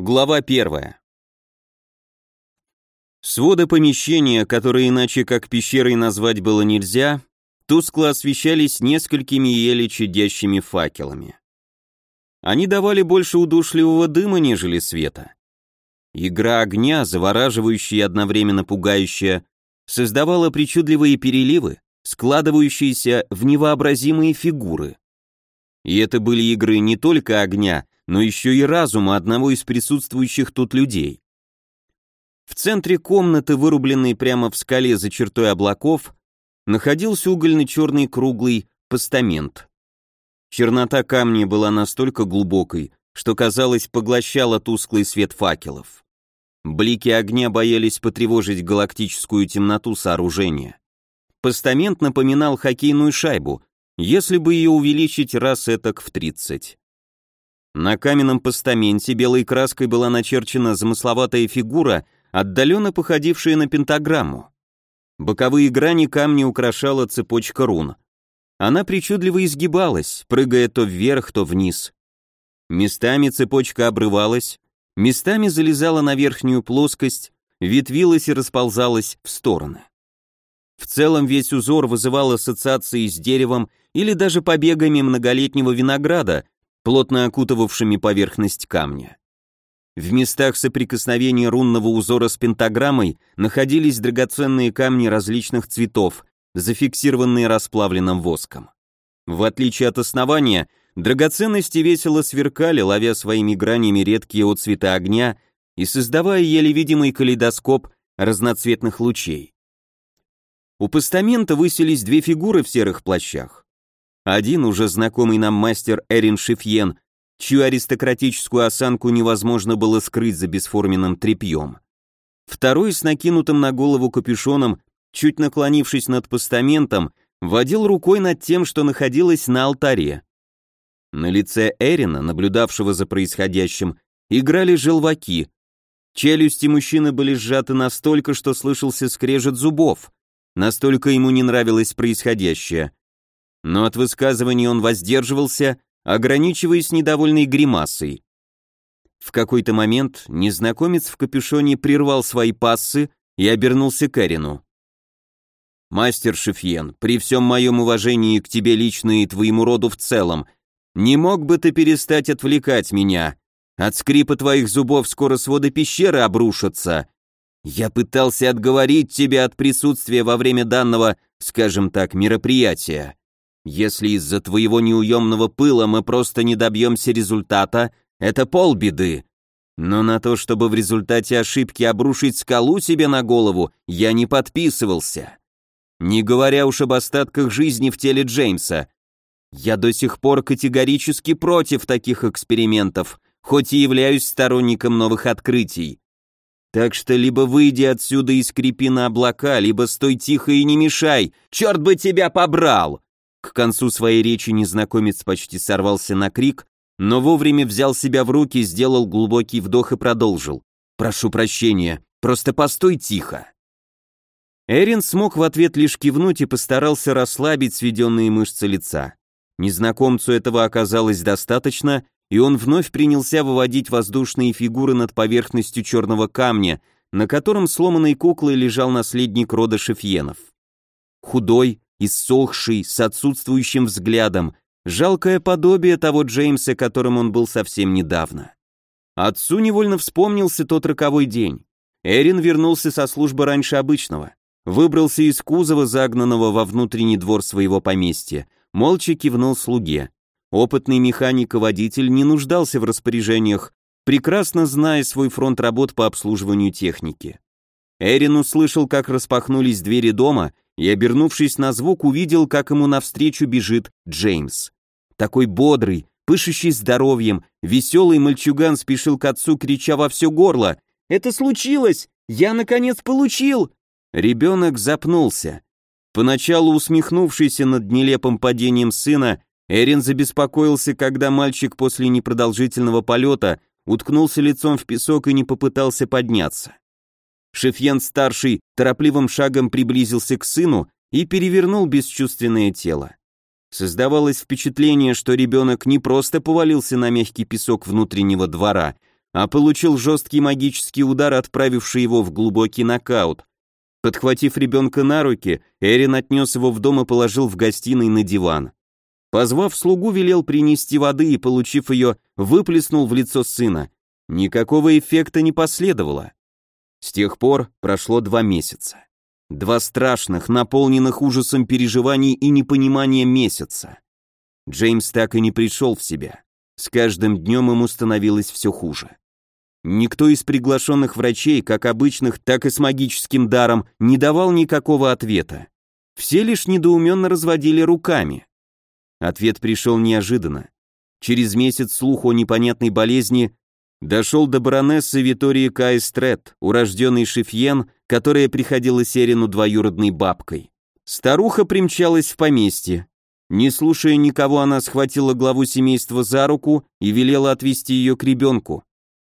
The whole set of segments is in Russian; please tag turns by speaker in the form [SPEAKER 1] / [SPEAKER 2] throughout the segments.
[SPEAKER 1] Глава первая. Своды помещения, которые иначе как пещерой назвать было нельзя, тускло освещались несколькими еле чадящими факелами. Они давали больше удушливого дыма, нежели света. Игра огня, завораживающая и одновременно пугающая, создавала причудливые переливы, складывающиеся в невообразимые фигуры. И это были игры не только огня, но еще и разума одного из присутствующих тут людей. В центре комнаты, вырубленной прямо в скале за чертой облаков, находился угольно-черный круглый постамент. Чернота камня была настолько глубокой, что, казалось, поглощала тусклый свет факелов. Блики огня боялись потревожить галактическую темноту сооружения. Постамент напоминал хоккейную шайбу, если бы ее увеличить раз этак в 30. На каменном постаменте белой краской была начерчена замысловатая фигура, отдаленно походившая на пентаграмму. Боковые грани камня украшала цепочка рун. Она причудливо изгибалась, прыгая то вверх, то вниз. Местами цепочка обрывалась, местами залезала на верхнюю плоскость, ветвилась и расползалась в стороны. В целом весь узор вызывал ассоциации с деревом или даже побегами многолетнего винограда, плотно окутывавшими поверхность камня. В местах соприкосновения рунного узора с пентаграммой находились драгоценные камни различных цветов, зафиксированные расплавленным воском. В отличие от основания, драгоценности весело сверкали, ловя своими гранями редкие отцветы огня и создавая еле видимый калейдоскоп разноцветных лучей. У постамента высились две фигуры в серых плащах. Один уже знакомый нам мастер Эрин Шифьен, чью аристократическую осанку невозможно было скрыть за бесформенным тряпьем. Второй с накинутым на голову капюшоном, чуть наклонившись над постаментом, водил рукой над тем, что находилось на алтаре. На лице Эрина, наблюдавшего за происходящим, играли желваки. Челюсти мужчины были сжаты настолько, что слышался скрежет зубов. Настолько ему не нравилось происходящее но от высказываний он воздерживался, ограничиваясь недовольной гримасой. В какой-то момент незнакомец в капюшоне прервал свои пассы и обернулся к Эрину. «Мастер Шефьен, при всем моем уважении к тебе лично и твоему роду в целом, не мог бы ты перестать отвлекать меня? От скрипа твоих зубов скоро своды пещеры обрушатся. Я пытался отговорить тебя от присутствия во время данного, скажем так, мероприятия. Если из-за твоего неуемного пыла мы просто не добьемся результата, это полбеды. Но на то, чтобы в результате ошибки обрушить скалу себе на голову, я не подписывался. Не говоря уж об остатках жизни в теле Джеймса. Я до сих пор категорически против таких экспериментов, хоть и являюсь сторонником новых открытий. Так что либо выйди отсюда и скрипи на облака, либо стой тихо и не мешай, черт бы тебя побрал!» К концу своей речи незнакомец почти сорвался на крик, но вовремя взял себя в руки, сделал глубокий вдох и продолжил. «Прошу прощения, просто постой тихо». Эрин смог в ответ лишь кивнуть и постарался расслабить сведенные мышцы лица. Незнакомцу этого оказалось достаточно, и он вновь принялся выводить воздушные фигуры над поверхностью черного камня, на котором сломанной куклой лежал наследник рода Шефьенов. Худой, иссохший, с отсутствующим взглядом, жалкое подобие того Джеймса, которым он был совсем недавно. Отцу невольно вспомнился тот роковой день. Эрин вернулся со службы раньше обычного, выбрался из кузова, загнанного во внутренний двор своего поместья, молча кивнул слуге. Опытный механик и водитель не нуждался в распоряжениях, прекрасно зная свой фронт работ по обслуживанию техники. Эрин услышал, как распахнулись двери дома, и, обернувшись на звук, увидел, как ему навстречу бежит Джеймс. Такой бодрый, пышущий здоровьем, веселый мальчуган спешил к отцу, крича во все горло. «Это случилось! Я, наконец, получил!» Ребенок запнулся. Поначалу усмехнувшийся над нелепым падением сына, Эрин забеспокоился, когда мальчик после непродолжительного полета уткнулся лицом в песок и не попытался подняться. Шефьен-старший торопливым шагом приблизился к сыну и перевернул бесчувственное тело. Создавалось впечатление, что ребенок не просто повалился на мягкий песок внутреннего двора, а получил жесткий магический удар, отправивший его в глубокий нокаут. Подхватив ребенка на руки, Эрин отнес его в дом и положил в гостиной на диван. Позвав слугу, велел принести воды и, получив ее, выплеснул в лицо сына. Никакого эффекта не последовало. С тех пор прошло два месяца. Два страшных, наполненных ужасом переживаний и непонимания месяца. Джеймс так и не пришел в себя. С каждым днем ему становилось все хуже. Никто из приглашенных врачей, как обычных, так и с магическим даром, не давал никакого ответа. Все лишь недоуменно разводили руками. Ответ пришел неожиданно. Через месяц слух о непонятной болезни дошел до баронессы Витории Кайстрет, урожденной Шифьен, которая приходила Серину двоюродной бабкой. Старуха примчалась в поместье. Не слушая никого, она схватила главу семейства за руку и велела отвести ее к ребенку.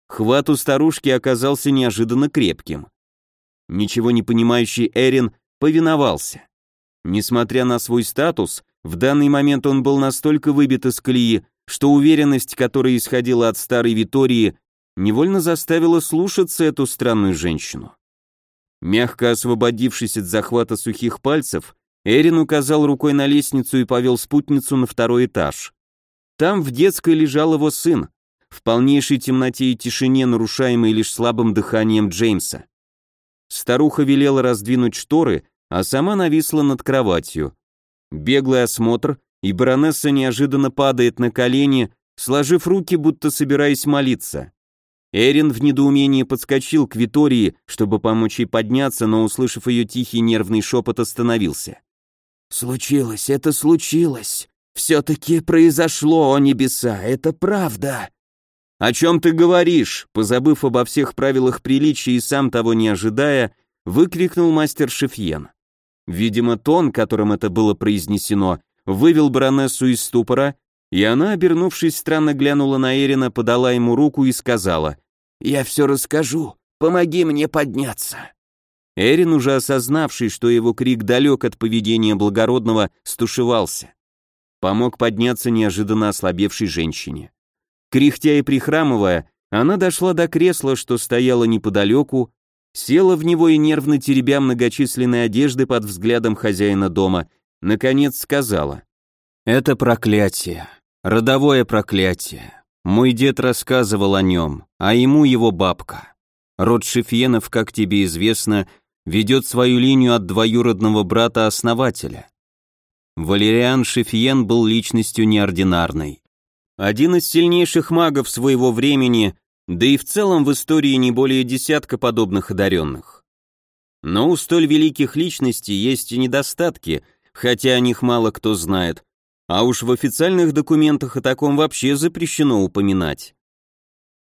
[SPEAKER 1] Хват у старушки оказался неожиданно крепким. Ничего не понимающий Эрин повиновался. Несмотря на свой статус, в данный момент он был настолько выбит из колеи, что уверенность, которая исходила от старой Витории, невольно заставила слушаться эту странную женщину. Мягко освободившись от захвата сухих пальцев, Эрин указал рукой на лестницу и повел спутницу на второй этаж. Там в детской лежал его сын, в полнейшей темноте и тишине, нарушаемой лишь слабым дыханием Джеймса. Старуха велела раздвинуть шторы, а сама нависла над кроватью. Беглый осмотр, и баронесса неожиданно падает на колени, сложив руки, будто собираясь молиться. Эрин в недоумении подскочил к Витории, чтобы помочь ей подняться, но, услышав ее тихий нервный шепот, остановился. «Случилось, это случилось. Все-таки произошло, о небеса, это правда». «О чем ты говоришь?» Позабыв обо всех правилах приличия и сам того не ожидая, выкрикнул мастер Шефьен. Видимо, тон, которым это было произнесено, вывел баронессу из ступора, и она, обернувшись, странно глянула на Эрина, подала ему руку и сказала, «Я все расскажу, помоги мне подняться». Эрин, уже осознавший, что его крик далек от поведения благородного, стушевался. Помог подняться неожиданно ослабевшей женщине. Кряхтя и прихрамывая, она дошла до кресла, что стояло неподалеку, села в него и нервно теребя многочисленные одежды под взглядом хозяина дома, наконец сказала. «Это проклятие, родовое проклятие. Мой дед рассказывал о нем, а ему его бабка. Род Шефьенов, как тебе известно, ведет свою линию от двоюродного брата-основателя. Валериан Шефьен был личностью неординарной. Один из сильнейших магов своего времени, да и в целом в истории не более десятка подобных одаренных. Но у столь великих личностей есть и недостатки, хотя о них мало кто знает, а уж в официальных документах о таком вообще запрещено упоминать.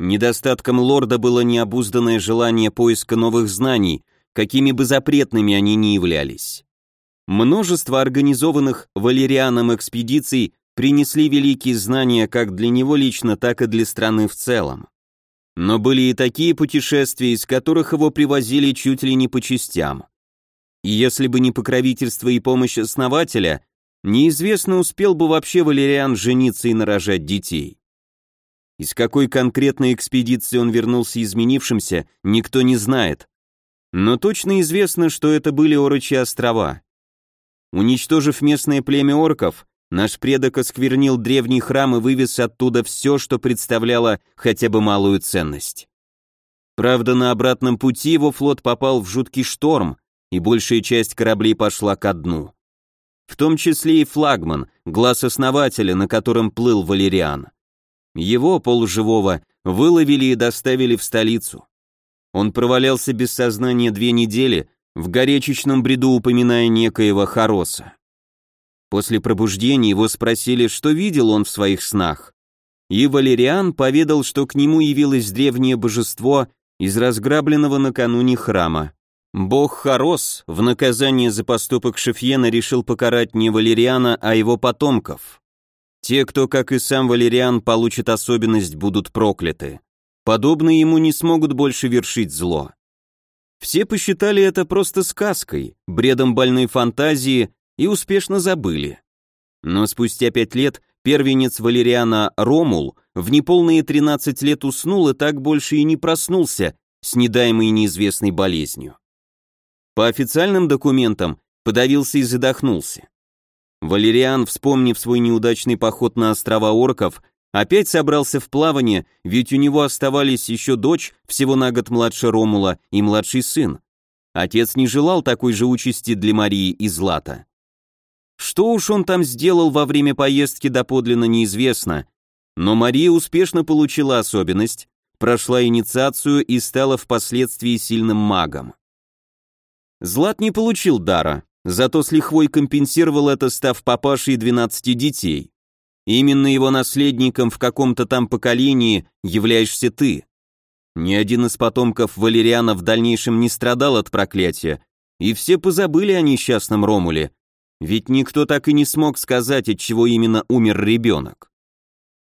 [SPEAKER 1] Недостатком лорда было необузданное желание поиска новых знаний, какими бы запретными они ни являлись. Множество организованных валерианом экспедиций принесли великие знания как для него лично, так и для страны в целом. Но были и такие путешествия, из которых его привозили чуть ли не по частям. И если бы не покровительство и помощь основателя, неизвестно, успел бы вообще Валериан жениться и нарожать детей. Из какой конкретной экспедиции он вернулся изменившимся, никто не знает. Но точно известно, что это были Орочи острова. Уничтожив местное племя орков, Наш предок осквернил древний храм и вывез оттуда все, что представляло хотя бы малую ценность. Правда, на обратном пути его флот попал в жуткий шторм, и большая часть кораблей пошла ко дну. В том числе и флагман, глаз основателя, на котором плыл Валериан. Его, полуживого, выловили и доставили в столицу. Он провалялся без сознания две недели, в горячечном бреду упоминая некоего Хароса. После пробуждения его спросили, что видел он в своих снах. И Валериан поведал, что к нему явилось древнее божество из разграбленного накануне храма. Бог Харос в наказание за поступок Шефьена решил покарать не Валериана, а его потомков. Те, кто, как и сам Валериан, получит особенность, будут прокляты. Подобные ему не смогут больше вершить зло. Все посчитали это просто сказкой, бредом больной фантазии и успешно забыли. Но спустя пять лет первенец Валериана Ромул в неполные 13 лет уснул и так больше и не проснулся, с недаемой неизвестной болезнью. По официальным документам подавился и задохнулся. Валериан, вспомнив свой неудачный поход на острова орков, опять собрался в плавание, ведь у него оставались еще дочь, всего на год младше Ромула, и младший сын. Отец не желал такой же участи для Марии и Злата. Что уж он там сделал во время поездки доподлинно неизвестно, но Мария успешно получила особенность, прошла инициацию и стала впоследствии сильным магом. Злат не получил дара, зато с лихвой компенсировал это, став папашей 12 детей. Именно его наследником в каком-то там поколении являешься ты. Ни один из потомков Валериана в дальнейшем не страдал от проклятия, и все позабыли о несчастном Ромуле, ведь никто так и не смог сказать, от чего именно умер ребенок.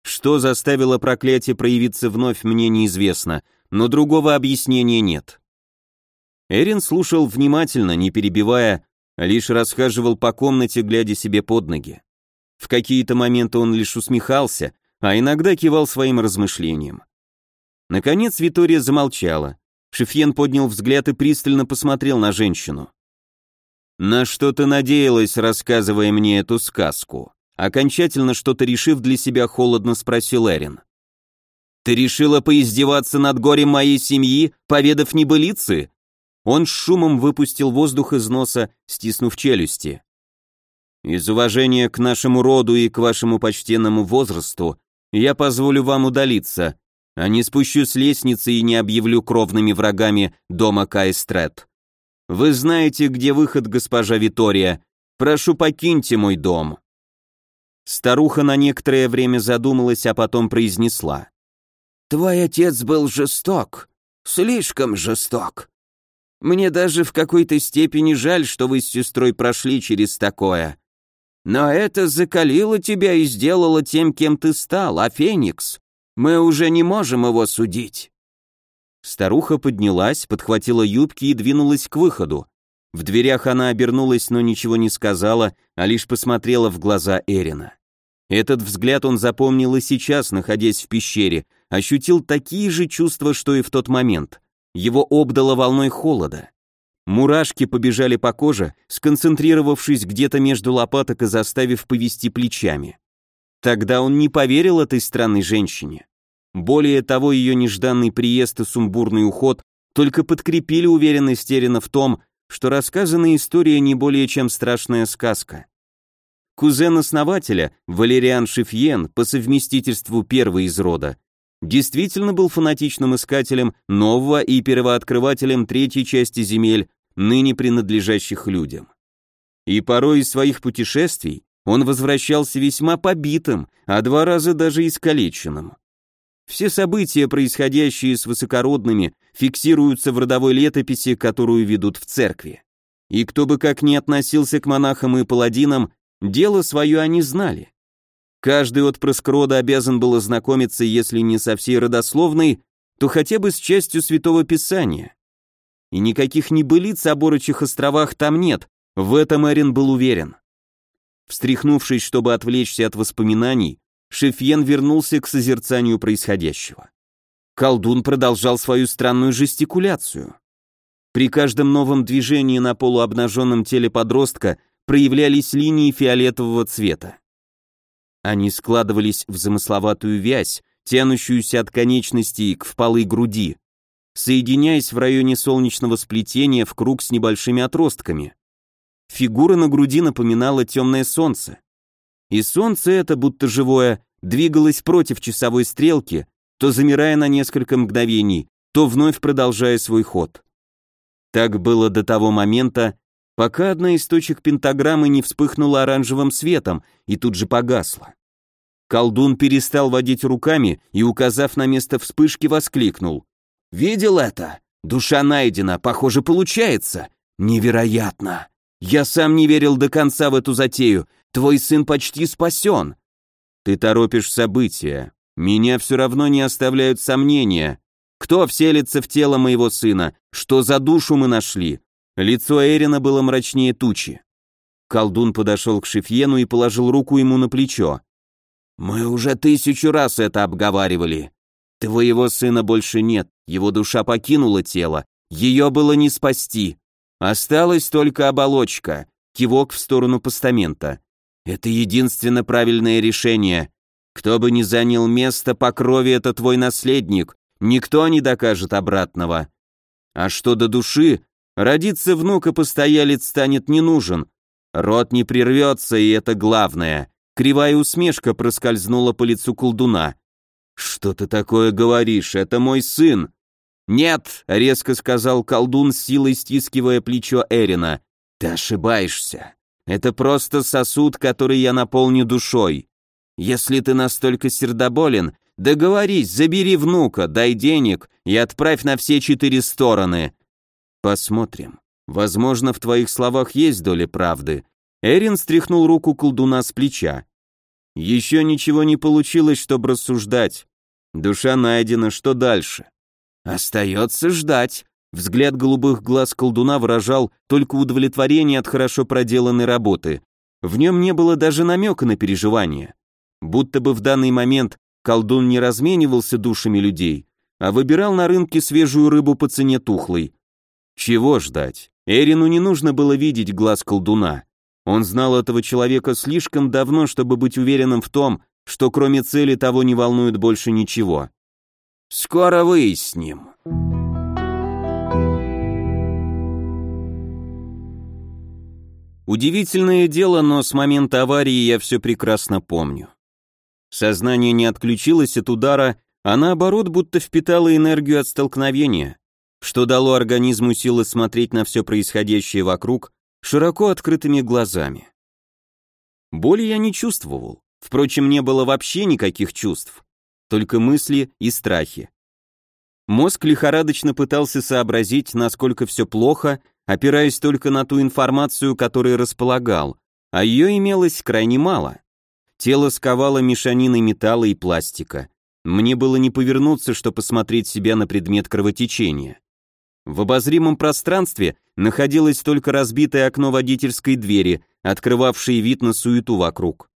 [SPEAKER 1] Что заставило проклятие проявиться вновь, мне неизвестно, но другого объяснения нет. Эрин слушал внимательно, не перебивая, лишь расхаживал по комнате, глядя себе под ноги. В какие-то моменты он лишь усмехался, а иногда кивал своим размышлениям. Наконец Витория замолчала. Шефьен поднял взгляд и пристально посмотрел на женщину. «На что ты надеялась, рассказывая мне эту сказку?» Окончательно что-то решив для себя, холодно спросил Эрин. «Ты решила поиздеваться над горем моей семьи, поведав небылицы?» Он с шумом выпустил воздух из носа, стиснув челюсти. «Из уважения к нашему роду и к вашему почтенному возрасту я позволю вам удалиться, а не спущу с лестницы и не объявлю кровными врагами дома Кайстрет. Вы знаете, где выход, госпожа Витория. Прошу, покиньте мой дом». Старуха на некоторое время задумалась, а потом произнесла. «Твой отец был жесток, слишком жесток. Мне даже в какой-то степени жаль, что вы с сестрой прошли через такое. Но это закалило тебя и сделало тем, кем ты стал, а Феникс, мы уже не можем его судить». Старуха поднялась, подхватила юбки и двинулась к выходу. В дверях она обернулась, но ничего не сказала, а лишь посмотрела в глаза Эрина. Этот взгляд он запомнил и сейчас, находясь в пещере, ощутил такие же чувства, что и в тот момент. Его обдало волной холода. Мурашки побежали по коже, сконцентрировавшись где-то между лопаток и заставив повести плечами. Тогда он не поверил этой странной женщине. Более того, ее нежданный приезд и сумбурный уход только подкрепили уверенность Эрина в том, что рассказанная история не более чем страшная сказка. Кузен основателя, Валериан Шифьен, по совместительству первый из рода, действительно был фанатичным искателем нового и первооткрывателем третьей части земель, ныне принадлежащих людям. И порой из своих путешествий он возвращался весьма побитым, а два раза даже искалеченным. Все события, происходящие с высокородными, фиксируются в родовой летописи, которую ведут в церкви. И кто бы как ни относился к монахам и паладинам, Дело свое они знали. Каждый отпрыск рода обязан был ознакомиться, если не со всей родословной, то хотя бы с частью Святого Писания. И никаких небылиц о Борочих островах там нет, в этом Эрин был уверен. Встряхнувшись, чтобы отвлечься от воспоминаний, Шефьен вернулся к созерцанию происходящего. Колдун продолжал свою странную жестикуляцию. При каждом новом движении на полуобнаженном теле подростка проявлялись линии фиолетового цвета. Они складывались в замысловатую вязь, тянущуюся от конечностей к впалой груди, соединяясь в районе солнечного сплетения в круг с небольшими отростками. Фигура на груди напоминала темное солнце. И солнце это, будто живое, двигалось против часовой стрелки, то замирая на несколько мгновений, то вновь продолжая свой ход. Так было до того момента, пока одна из точек пентаграммы не вспыхнула оранжевым светом и тут же погасла. Колдун перестал водить руками и, указав на место вспышки, воскликнул. «Видел это? Душа найдена, похоже, получается. Невероятно! Я сам не верил до конца в эту затею. Твой сын почти спасен». «Ты торопишь события. Меня все равно не оставляют сомнения. Кто вселится в тело моего сына? Что за душу мы нашли? Лицо Эрина было мрачнее тучи. Колдун подошел к Шефьену и положил руку ему на плечо. «Мы уже тысячу раз это обговаривали. Твоего сына больше нет, его душа покинула тело, ее было не спасти. Осталась только оболочка, кивок в сторону постамента. Это единственно правильное решение. Кто бы ни занял место по крови, это твой наследник, никто не докажет обратного. А что до души, родиться внука постоялец станет не нужен. Рот не прервется, и это главное. Кривая усмешка проскользнула по лицу колдуна. «Что ты такое говоришь? Это мой сын!» «Нет!» — резко сказал колдун, силой стискивая плечо Эрина. «Ты ошибаешься. Это просто сосуд, который я наполню душой. Если ты настолько сердоболен, договорись, забери внука, дай денег и отправь на все четыре стороны. Посмотрим. Возможно, в твоих словах есть доля правды. Эрин стряхнул руку колдуна с плеча. Еще ничего не получилось, чтобы рассуждать. Душа найдена, что дальше? Остается ждать. Взгляд голубых глаз колдуна выражал только удовлетворение от хорошо проделанной работы. В нем не было даже намека на переживание. Будто бы в данный момент колдун не разменивался душами людей, а выбирал на рынке свежую рыбу по цене тухлой. Чего ждать? Эрину не нужно было видеть глаз колдуна. Он знал этого человека слишком давно, чтобы быть уверенным в том, что кроме цели того не волнует больше ничего. «Скоро выясним». Удивительное дело, но с момента аварии я все прекрасно помню. Сознание не отключилось от удара, а наоборот будто впитало энергию от столкновения, что дало организму силы смотреть на все происходящее вокруг широко открытыми глазами. Боли я не чувствовал, впрочем, не было вообще никаких чувств, только мысли и страхи. Мозг лихорадочно пытался сообразить, насколько все плохо, опираясь только на ту информацию, которой располагал, а ее имелось крайне мало. Тело сковало мешаниной металла и пластика. Мне было не повернуться, чтобы посмотреть себя на предмет кровотечения. В обозримом пространстве находилось только разбитое окно водительской двери, открывавшее вид на суету вокруг.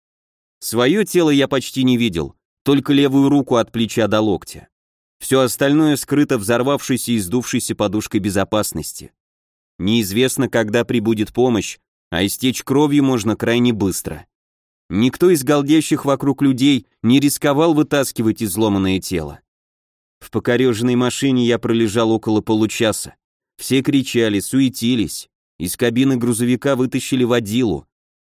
[SPEAKER 1] Свое тело я почти не видел, только левую руку от плеча до локтя. Все остальное скрыто взорвавшейся и сдувшейся подушкой безопасности. Неизвестно, когда прибудет помощь, а истечь кровью можно крайне быстро. Никто из голдящих вокруг людей не рисковал вытаскивать изломанное тело. В покореженной машине я пролежал около получаса. Все кричали, суетились. Из кабины грузовика вытащили водилу.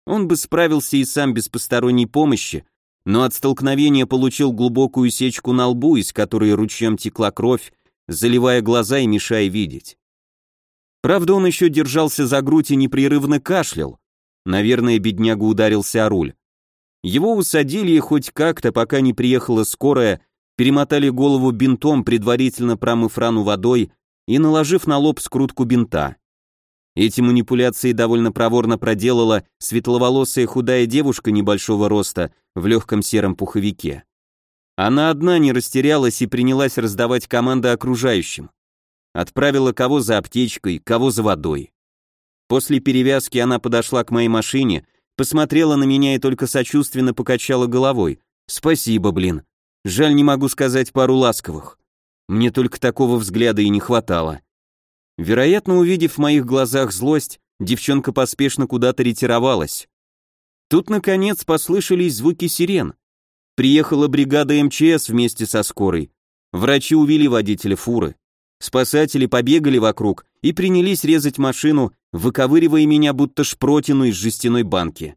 [SPEAKER 1] Он бы справился и сам без посторонней помощи, но от столкновения получил глубокую сечку на лбу, из которой ручьем текла кровь, заливая глаза и мешая видеть. Правда, он еще держался за грудь и непрерывно кашлял. Наверное, бедняга ударился о руль. Его усадили и хоть как-то, пока не приехала скорая, перемотали голову бинтом, предварительно промыв рану водой и наложив на лоб скрутку бинта. Эти манипуляции довольно проворно проделала светловолосая худая девушка небольшого роста в легком сером пуховике. Она одна не растерялась и принялась раздавать команды окружающим. Отправила кого за аптечкой, кого за водой. После перевязки она подошла к моей машине, посмотрела на меня и только сочувственно покачала головой. «Спасибо, блин. Жаль, не могу сказать пару ласковых. Мне только такого взгляда и не хватало». Вероятно, увидев в моих глазах злость, девчонка поспешно куда-то ретировалась. Тут, наконец, послышались звуки сирен. Приехала бригада МЧС вместе со скорой. Врачи увели водителя фуры. Спасатели побегали вокруг и принялись резать машину, выковыривая меня будто шпротину из жестяной банки.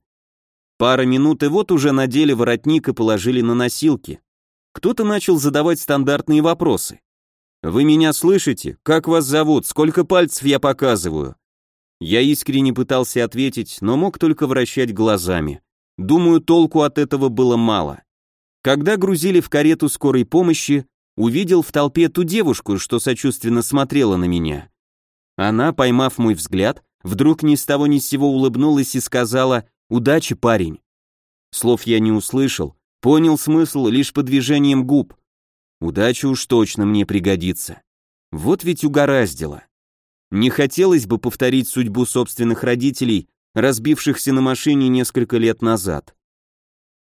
[SPEAKER 1] Пара минут, и вот уже надели воротник и положили на носилки. Кто-то начал задавать стандартные вопросы. «Вы меня слышите? Как вас зовут? Сколько пальцев я показываю?» Я искренне пытался ответить, но мог только вращать глазами. Думаю, толку от этого было мало. Когда грузили в карету скорой помощи, увидел в толпе ту девушку, что сочувственно смотрела на меня. Она, поймав мой взгляд, вдруг ни с того ни с сего улыбнулась и сказала «Удачи, парень». Слов я не услышал, понял смысл лишь по движениям губ. Удача уж точно мне пригодится. Вот ведь угораздило. Не хотелось бы повторить судьбу собственных родителей, разбившихся на машине несколько лет назад.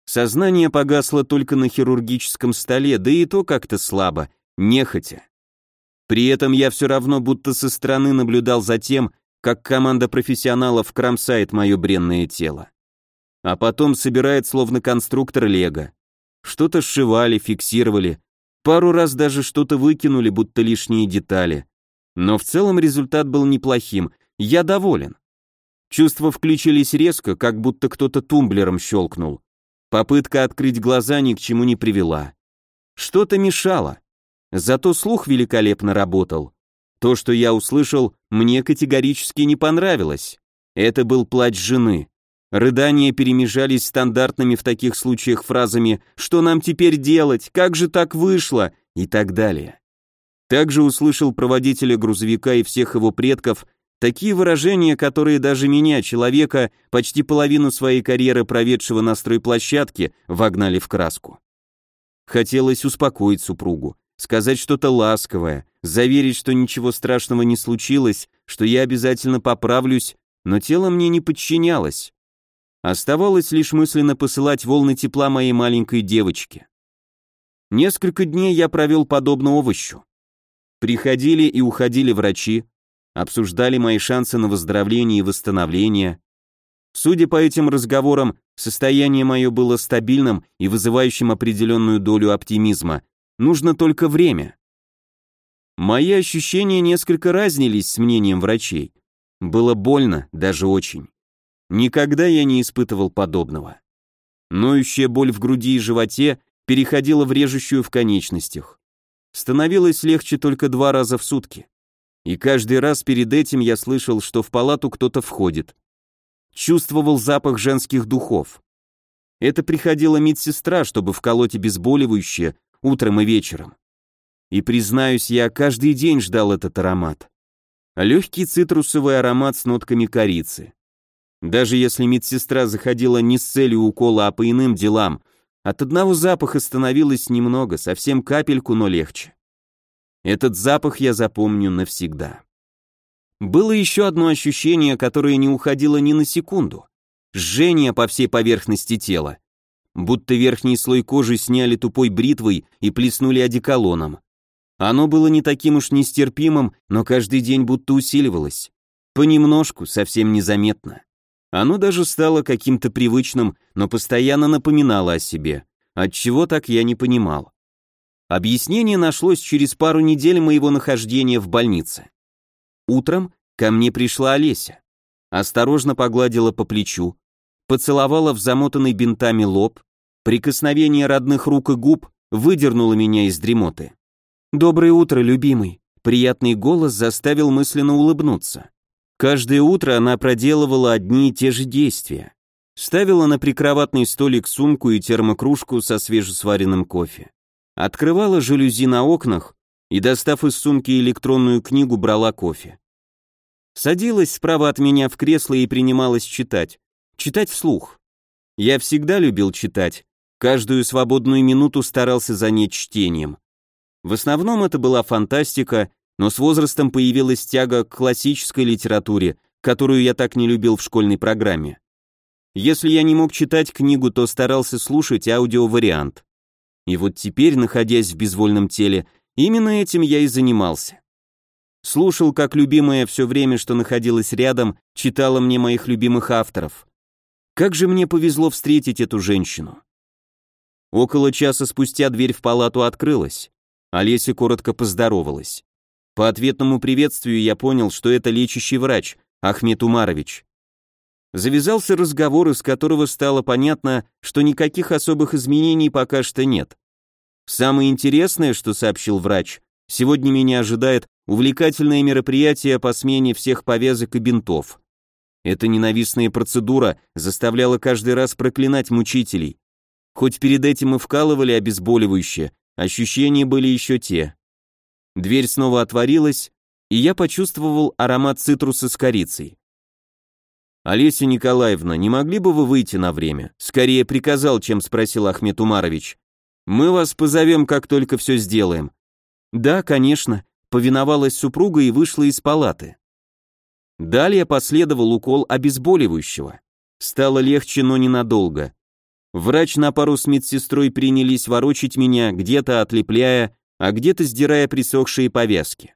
[SPEAKER 1] Сознание погасло только на хирургическом столе, да и то как-то слабо, нехотя. При этом я все равно будто со стороны наблюдал за тем, как команда профессионалов кромсает мое бренное тело. А потом собирает словно конструктор лего. Что-то сшивали, фиксировали, пару раз даже что-то выкинули, будто лишние детали. Но в целом результат был неплохим, я доволен. Чувства включились резко, как будто кто-то тумблером щелкнул. Попытка открыть глаза ни к чему не привела. Что-то мешало. Зато слух великолепно работал. То, что я услышал, мне категорически не понравилось. Это был плач жены. Рыдания перемежались стандартными в таких случаях фразами «Что нам теперь делать? Как же так вышло?» и так далее. Также услышал проводителя грузовика и всех его предков такие выражения, которые даже меня, человека, почти половину своей карьеры проведшего на стройплощадке, вогнали в краску. Хотелось успокоить супругу, сказать что-то ласковое, заверить, что ничего страшного не случилось, что я обязательно поправлюсь, но тело мне не подчинялось. Оставалось лишь мысленно посылать волны тепла моей маленькой девочке. Несколько дней я провел подобно овощу. Приходили и уходили врачи, обсуждали мои шансы на выздоровление и восстановление. Судя по этим разговорам, состояние мое было стабильным и вызывающим определенную долю оптимизма. Нужно только время. Мои ощущения несколько разнились с мнением врачей. Было больно, даже очень. Никогда я не испытывал подобного. Ноющая боль в груди и животе переходила в режущую в конечностях. Становилось легче только два раза в сутки. И каждый раз перед этим я слышал, что в палату кто-то входит. Чувствовал запах женских духов. Это приходила медсестра, чтобы вколоть обезболивающее утром и вечером. И признаюсь, я каждый день ждал этот аромат. Легкий цитрусовый аромат с нотками корицы. Даже если медсестра заходила не с целью укола, а по иным делам, от одного запаха становилось немного, совсем капельку, но легче. Этот запах я запомню навсегда. Было еще одно ощущение, которое не уходило ни на секунду. Жжение по всей поверхности тела. Будто верхний слой кожи сняли тупой бритвой и плеснули одеколоном. Оно было не таким уж нестерпимым, но каждый день будто усиливалось. Понемножку, совсем незаметно. Оно даже стало каким-то привычным, но постоянно напоминало о себе. От чего так я не понимал. Объяснение нашлось через пару недель моего нахождения в больнице. Утром ко мне пришла Олеся. Осторожно погладила по плечу, поцеловала в замотанный бинтами лоб, прикосновение родных рук и губ выдернуло меня из дремоты. «Доброе утро, любимый», приятный голос заставил мысленно улыбнуться. Каждое утро она проделывала одни и те же действия. Ставила на прикроватный столик сумку и термокружку со свежесваренным кофе. Открывала жалюзи на окнах и, достав из сумки электронную книгу, брала кофе. Садилась справа от меня в кресло и принималась читать. Читать вслух. Я всегда любил читать. Каждую свободную минуту старался занять чтением. В основном это была фантастика, но с возрастом появилась тяга к классической литературе, которую я так не любил в школьной программе. Если я не мог читать книгу, то старался слушать аудиовариант. И вот теперь, находясь в безвольном теле, именно этим я и занимался. Слушал, как любимая все время, что находилась рядом, читала мне моих любимых авторов. Как же мне повезло встретить эту женщину. Около часа спустя дверь в палату открылась. Олеся коротко поздоровалась. По ответному приветствию я понял, что это лечащий врач, Ахмед Умарович. Завязался разговор, из которого стало понятно, что никаких особых изменений пока что нет. Самое интересное, что сообщил врач, сегодня меня ожидает увлекательное мероприятие по смене всех повязок и бинтов. Эта ненавистная процедура заставляла каждый раз проклинать мучителей. Хоть перед этим и вкалывали обезболивающее, ощущения были еще те. Дверь снова отворилась, и я почувствовал аромат цитруса с корицей. «Олеся Николаевна, не могли бы вы выйти на время?» Скорее приказал, чем спросил Ахмед Умарович. «Мы вас позовем, как только все сделаем». «Да, конечно», повиновалась супруга и вышла из палаты. Далее последовал укол обезболивающего. Стало легче, но ненадолго. Врач на пару с медсестрой принялись ворочить меня, где-то отлепляя, а где-то сдирая присохшие повязки.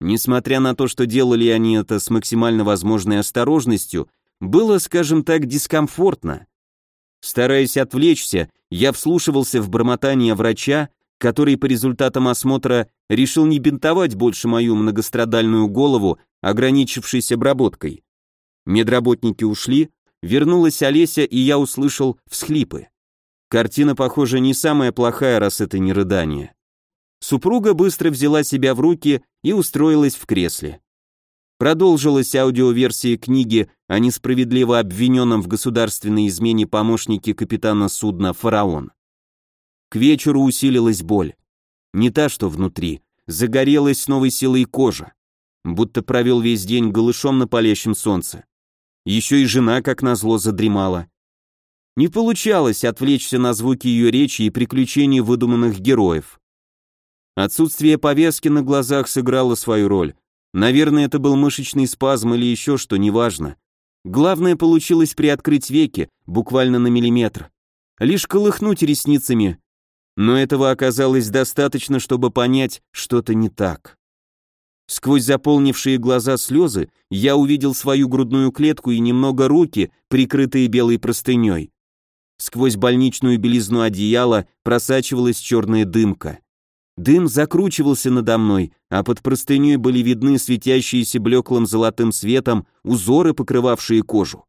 [SPEAKER 1] Несмотря на то, что делали они это с максимально возможной осторожностью, было, скажем так, дискомфортно. Стараясь отвлечься, я вслушивался в бормотание врача, который по результатам осмотра решил не бинтовать больше мою многострадальную голову, ограничившись обработкой. Медработники ушли, вернулась Олеся, и я услышал всхлипы. Картина, похоже, не самая плохая, раз это не рыдание. Супруга быстро взяла себя в руки и устроилась в кресле. Продолжилась аудиоверсия книги о несправедливо обвиненном в государственной измене помощнике капитана судна «Фараон». К вечеру усилилась боль. Не та, что внутри, загорелась с новой силой кожа, будто провел весь день голышом на палящем солнце. Еще и жена, как назло, задремала. Не получалось отвлечься на звуки ее речи и приключений выдуманных героев. Отсутствие повязки на глазах сыграло свою роль. Наверное, это был мышечный спазм или еще что, неважно. Главное получилось приоткрыть веки, буквально на миллиметр. Лишь колыхнуть ресницами. Но этого оказалось достаточно, чтобы понять, что-то не так. Сквозь заполнившие глаза слезы я увидел свою грудную клетку и немного руки, прикрытые белой простыней. Сквозь больничную белизну одеяла просачивалась черная дымка. Дым закручивался надо мной, а под простыней были видны светящиеся блеклым золотым светом узоры, покрывавшие кожу.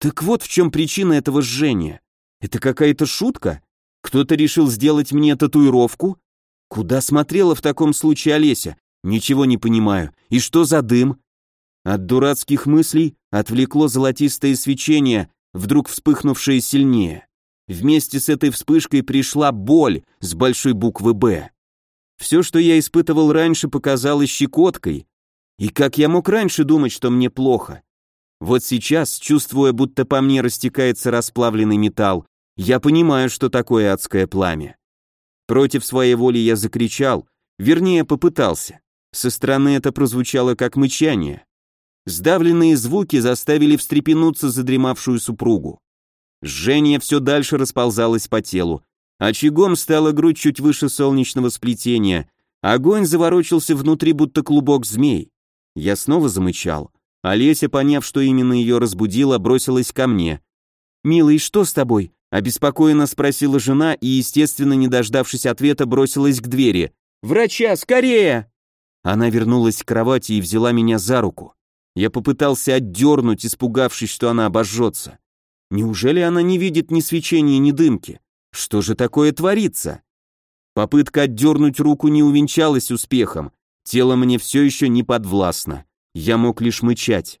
[SPEAKER 1] Так вот в чем причина этого жжения. Это какая-то шутка? Кто-то решил сделать мне татуировку? Куда смотрела в таком случае Олеся? Ничего не понимаю. И что за дым? От дурацких мыслей отвлекло золотистое свечение, вдруг вспыхнувшее сильнее. Вместе с этой вспышкой пришла боль с большой буквы «Б». Все, что я испытывал раньше, показалось щекоткой. И как я мог раньше думать, что мне плохо? Вот сейчас, чувствуя, будто по мне растекается расплавленный металл, я понимаю, что такое адское пламя. Против своей воли я закричал, вернее, попытался. Со стороны это прозвучало как мычание. Сдавленные звуки заставили встрепенуться задремавшую супругу. Жжение все дальше расползалось по телу, Очагом стала грудь чуть выше солнечного сплетения. Огонь заворочился внутри, будто клубок змей. Я снова замычал. Олеся, поняв, что именно ее разбудило, бросилась ко мне. «Милый, что с тобой?» — обеспокоенно спросила жена и, естественно, не дождавшись ответа, бросилась к двери. «Врача, скорее!» Она вернулась к кровати и взяла меня за руку. Я попытался отдернуть, испугавшись, что она обожжется. Неужели она не видит ни свечения, ни дымки? Что же такое творится? Попытка отдернуть руку не увенчалась успехом. Тело мне все еще не подвластно. Я мог лишь мычать.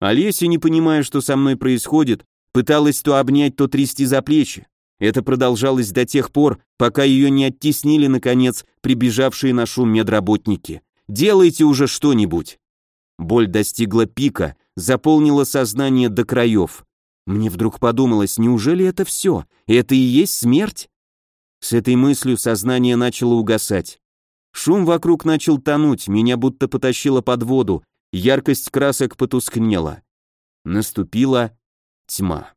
[SPEAKER 1] Олеся, не понимая, что со мной происходит, пыталась то обнять, то трясти за плечи. Это продолжалось до тех пор, пока ее не оттеснили, наконец, прибежавшие на шум медработники. «Делайте уже что-нибудь!» Боль достигла пика, заполнила сознание до краев. Мне вдруг подумалось, неужели это все? Это и есть смерть? С этой мыслью сознание начало угасать. Шум вокруг начал тонуть, меня будто потащило под воду, яркость красок потускнела. Наступила тьма.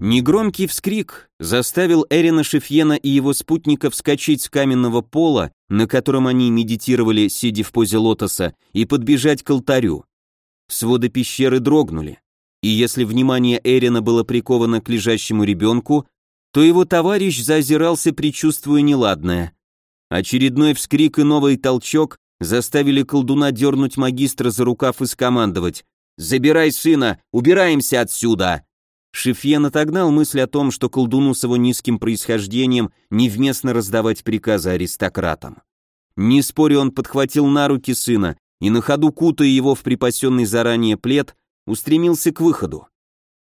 [SPEAKER 1] Негромкий вскрик заставил Эрина Шефьена и его спутника вскочить с каменного пола, на котором они медитировали, сидя в позе лотоса, и подбежать к алтарю. Своды пещеры дрогнули, и если внимание Эрина было приковано к лежащему ребенку, то его товарищ заозирался, предчувствуя неладное. Очередной вскрик и новый толчок заставили колдуна дернуть магистра за рукав и скомандовать «Забирай сына, убираемся отсюда!» Шефьен отогнал мысль о том, что колдуну с его низким происхождением невместно раздавать приказы аристократам. Не споря, он подхватил на руки сына и на ходу кутая его в припасенный заранее плед, устремился к выходу.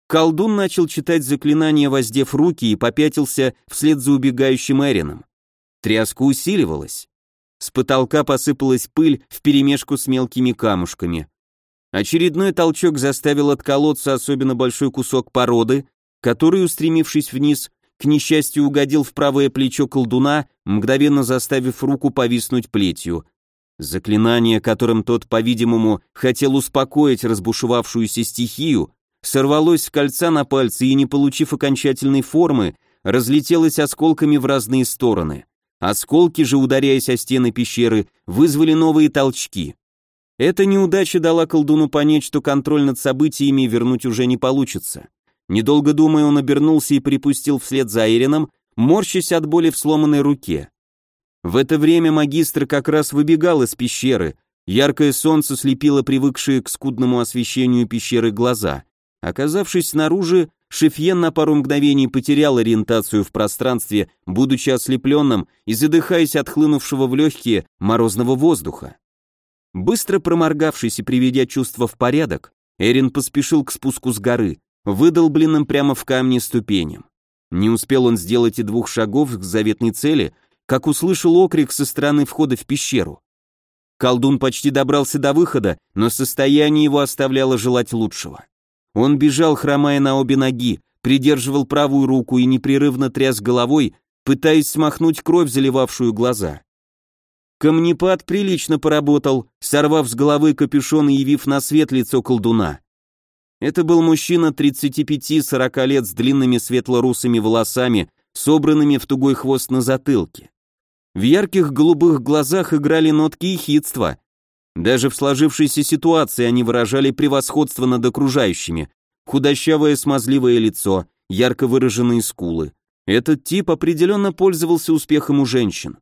[SPEAKER 1] Колдун начал читать заклинание, воздев руки, и попятился вслед за убегающим Эрином. Тряска усиливалась. С потолка посыпалась пыль вперемешку с мелкими камушками. Очередной толчок заставил отколоться особенно большой кусок породы, который, устремившись вниз, к несчастью угодил в правое плечо колдуна, мгновенно заставив руку повиснуть плетью. Заклинание, которым тот, по-видимому, хотел успокоить разбушевавшуюся стихию, сорвалось с кольца на пальце и, не получив окончательной формы, разлетелось осколками в разные стороны. Осколки же, ударяясь о стены пещеры, вызвали новые толчки. Эта неудача дала колдуну понять, что контроль над событиями вернуть уже не получится. Недолго думая, он обернулся и припустил вслед за Эрином, морщась от боли в сломанной руке. В это время магистр как раз выбегал из пещеры. Яркое солнце слепило привыкшие к скудному освещению пещеры глаза. Оказавшись снаружи, Шефьен на пару мгновений потерял ориентацию в пространстве, будучи ослепленным и задыхаясь от хлынувшего в легкие морозного воздуха. Быстро проморгавшись и приведя чувство в порядок, Эрин поспешил к спуску с горы, выдолбленным прямо в камне ступеням. Не успел он сделать и двух шагов к заветной цели, как услышал окрик со стороны входа в пещеру. Колдун почти добрался до выхода, но состояние его оставляло желать лучшего. Он бежал, хромая на обе ноги, придерживал правую руку и непрерывно тряс головой, пытаясь смахнуть кровь, заливавшую глаза. Камнепад прилично поработал, сорвав с головы капюшон и явив на свет лицо колдуна. Это был мужчина 35-40 лет с длинными светло-русыми волосами, собранными в тугой хвост на затылке. В ярких голубых глазах играли нотки ехидства. Даже в сложившейся ситуации они выражали превосходство над окружающими. Худощавое смазливое лицо, ярко выраженные скулы. Этот тип определенно пользовался успехом у женщин.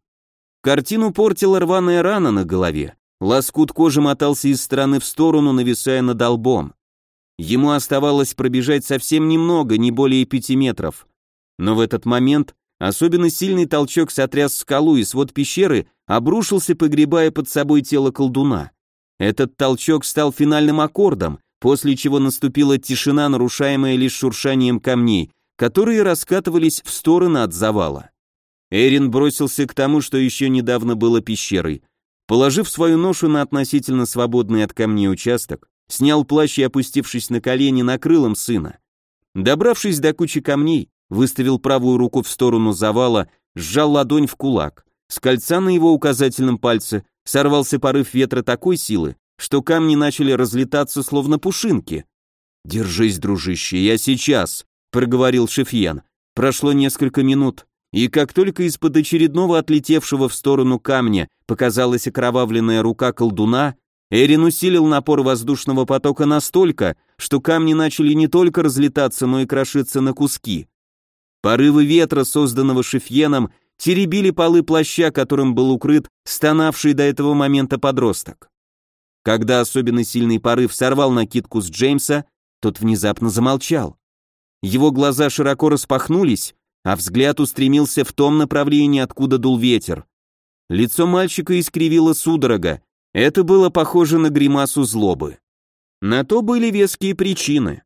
[SPEAKER 1] Картину портила рваная рана на голове. Лоскут кожи мотался из стороны в сторону, нависая над лбом. Ему оставалось пробежать совсем немного, не более пяти метров. Но в этот момент Особенно сильный толчок сотряс скалу, и свод пещеры обрушился, погребая под собой тело колдуна. Этот толчок стал финальным аккордом, после чего наступила тишина, нарушаемая лишь шуршанием камней, которые раскатывались в стороны от завала. Эрин бросился к тому, что еще недавно было пещерой. Положив свою ношу на относительно свободный от камней участок, снял плащ и, опустившись на колени, накрыл им сына. Добравшись до кучи камней, выставил правую руку в сторону завала, сжал ладонь в кулак. С кольца на его указательном пальце сорвался порыв ветра такой силы, что камни начали разлетаться словно пушинки. «Держись, дружище, я сейчас», — проговорил Шефьен. Прошло несколько минут, и как только из-под очередного отлетевшего в сторону камня показалась окровавленная рука колдуна, Эрин усилил напор воздушного потока настолько, что камни начали не только разлетаться, но и крошиться на куски. Порывы ветра, созданного Шефьеном, теребили полы плаща, которым был укрыт стонавший до этого момента подросток. Когда особенно сильный порыв сорвал накидку с Джеймса, тот внезапно замолчал. Его глаза широко распахнулись, а взгляд устремился в том направлении, откуда дул ветер. Лицо мальчика искривило судорога. Это было похоже на гримасу злобы. На то были веские причины.